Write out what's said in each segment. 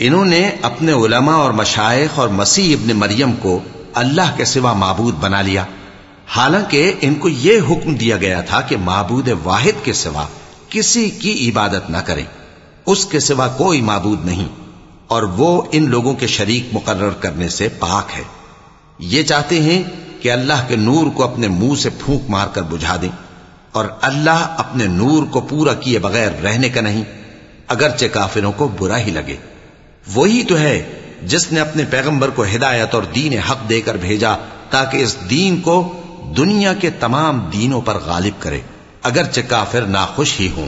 इन्होंने अपने उलमा और मशाइख और मसीह इब्न मरियम को अल्लाह के सिवा माबूद बना लिया हालांकि इनको यह हुक्म दिया गया था कि माबूद वाहिद के सिवा किसी की इबादत न करें उसके सिवा कोई माबूद नहीं और वो इन लोगों के शरीक मुकर्र करने से पाक है। ये चाहते हैं कि अल्लाह के नूर को अपने मुँह से फूंक मारकर बुझा दें और अल्लाह अपने नूर को पूरा किए बगैर रहने का नहीं, अगरचे काफिरों को बुरा ही लगे। वही तो है जिसने अपने पैगंबर को हिदायत और दीन हक देकर भेजा ताकि इस दीन को दुनिया के तमाम दीनों पर गालिब करे, अगरचे काफिर नाखुश ही हों।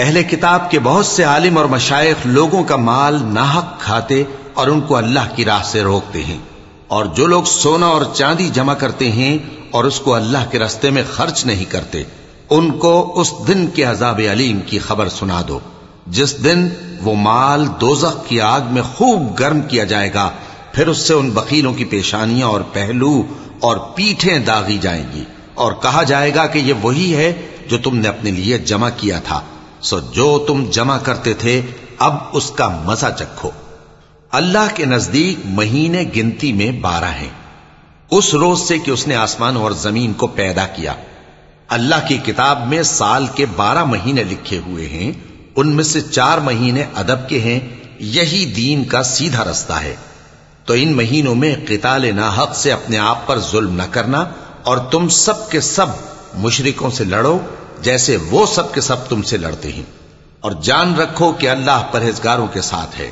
अहले किताब के बहुत से आलिम और मशाइ लोगों का माल नाहक खाते और उनको अल्लाह की राह से रोकते हैं। और जो लोग सोना और चांदी जमा करते हैं और उसको अल्लाह के रस्ते में खर्च नहीं करते, उनको उस दिन के अजाब अलीम की खबर सुना दो, जिस दिन वो माल दोजख की आग में खूब गर्म किया जाएगा, फिर उससे उन वकीलों की पेशानियाँ और पहलू और पीठें दागी जाएँगी। और कहा जाएगा कि ये वही है जो तुमने अपने लिए जमा किया था। सो जो तुम जमा करते थे, अब उसका मज़ा चखो। अल्लाह के नज़दीक महीने गिनती में बारह हैं। उस रोज से कि उसने आसमान और ज़मीन को पैदा किया। अल्लाह की किताब में साल के बारह महीने लिखे हुए हैं, उनमें से चार महीने अदब के हैं, यही दीन का सीधा रास्ता है। तो इन महीनों में किताल नाहक से अपने आप पर जुल्म न करना और तुम सब के सब मुशरिकों से लड़ो जैसे वो सब के सब तुमसे लड़ते हैं और जान रखो कि अल्लाह परहेजगारों के साथ है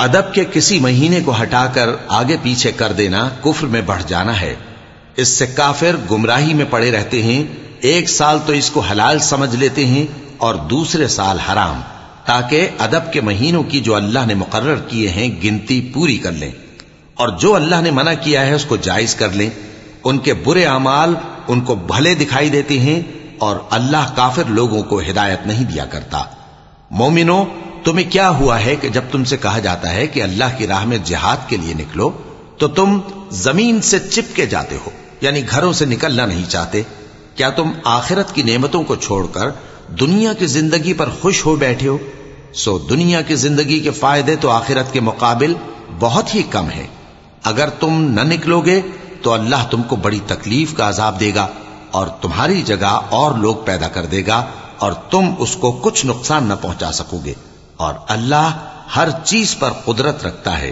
अदब के किसी महीने को हटाकर आगे पीछे कर देना कुफ्र में बढ़ जाना है इससे काफिर गुमराही में पड़े रहते हैं। एक साल तो इसको हलाल समझ लेते हैं और दूसरे साल हराम, ताकि अदब के महीनों की जो अल्लाह ने मुकर्र किए हैं गिनती पूरी कर लें। और जो अल्लाह ने मना किया है उसको जायज़ कर लें। उनके बुरे अमाल उनको भले दिखाई देते हैं और अल्लाह काफिर लोगों को हिदायत नहीं दिया करता। मोमिनो, तुम्हें क्या हुआ है कि जब तुमसे कहा जाता है कि अल्लाह की राह में जिहाद के लिए निकलो तो तुम ज़मीन से चिपके जाते हो। यानी घरों से निकलना नहीं चाहते। क्या तुम आखिरत की नेमतों को छोड़कर दुनिया की ज़िंदगी पर खुश हो बैठे हो? सो दुनिया की ज़िंदगी के फ़ायदे तो आखिरत के मुकाबिल बहुत ही कम है। अगर तुम न निकलोगे तो अल्लाह तुमको बड़ी तकलीफ़ का अजाब देगा और तुम्हारी जगह और लोग पैदा कर देगा और तुम उसको कुछ नुकसान न पहुँचा सकोगे। और अल्लाह हर चीज़ पर कुदरत रखता है।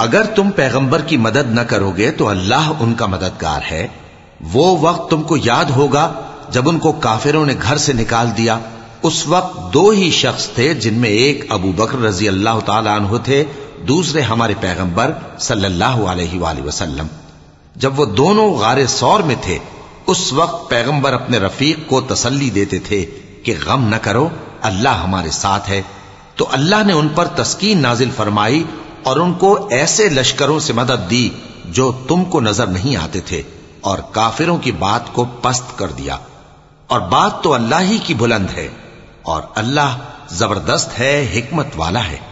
अगर तुम पैगंबर की मदद न करोगे तो अल्लाह उनका मददगार है वो वक्त तुमको याद होगा जब उनको काफिरों ने घर से निकाल दिया, उस वक्त दो ही शख्स थे जिनमें एक अबू बकर रज़ी अल्लाह तु थे, दूसरे हमारे पैगंबर सल्लल्लाहु अलैहि वसल्लम। जब वो दोनों गारे सौर में थे, उस वक्त पैगंबर अपने रफीक को तसल्ली देते थे कि गम न करो, अल्लाह हमारे साथ है। तो अल्लाह ने उन पर तस्कीन नाजिल फरमाई और उनको ऐसे लश्करों से मदद दी जो तुमको नज़र नहीं आते थे और काफिरों की बात को पस्त कर दिया। और बात तो अल्लाह ही की बुलंद है और अल्लाह ज़बरदस्त है, हिकमत वाला है।